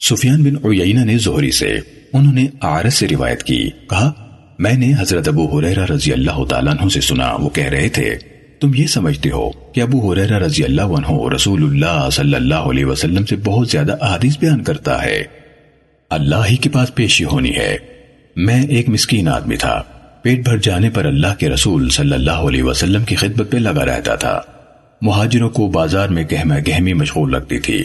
سفیان بن عیینہ نے زہری سے، انہوں نے عارض سے روایت کی، کہا، میں نے حضرت ابو حریرہ رضی اللہ تعالیٰ عنہ سے سنا، وہ کہہ رہے تھے، تم یہ سمجھتے ہو کہ ابو حریرہ رضی اللہ عنہ رسول اللہ صلی اللہ علیہ وسلم سے بہت زیادہ احادیث بیان کرتا ہے۔ اللہ ہی کے پاس پیشی ہونی ہے۔ میں ایک مسکین آدمی تھا۔ پیٹ بھر جانے پر اللہ کے رسول صلی اللہ علیہ وسلم کی خدمت پہ لگا رہتا تھا۔ مہاجروں کو بازار میں گہمہ گہمی مشغول رکھتی تھی۔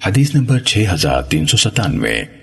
حدیث نمبر 6397